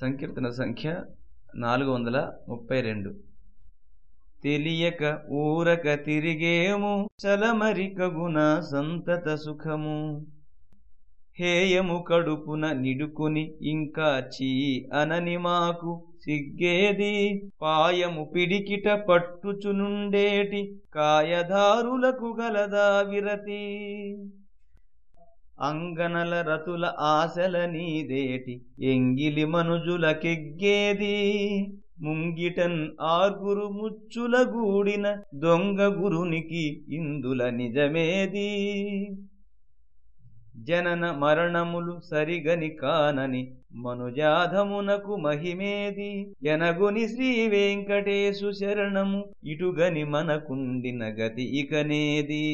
సంకీర్తన సంఖ్య నాలుగు వందల ముప్పై రెండు. తెలియక ఊరక తిరిగేము చలమరికగున సంతత సుఖము. హేయము కడుపున నిడుకుని ఇంకా చీ అనని మాకు సిగ్గేది. పాయము పిడికిట పట్టుచునుండేటి కాయదారులకు గలదా విరతి. అంగనల రతుల ఆశల నీదేటి ఎంగిలి మనుజులకెగ్గేది ముంగిటన్ ఆర్గురు ముచ్చుల గూడిన దొంగ గురునికి ఇందుల నిజమేది. జనన మరణములు సరిగని కానని మనుజాధమునకు మహిమేది. ఎనగుని శ్రీ వెంకటేశు శరణము ఇటుగని మనకుండిన గతి ఇకనేది.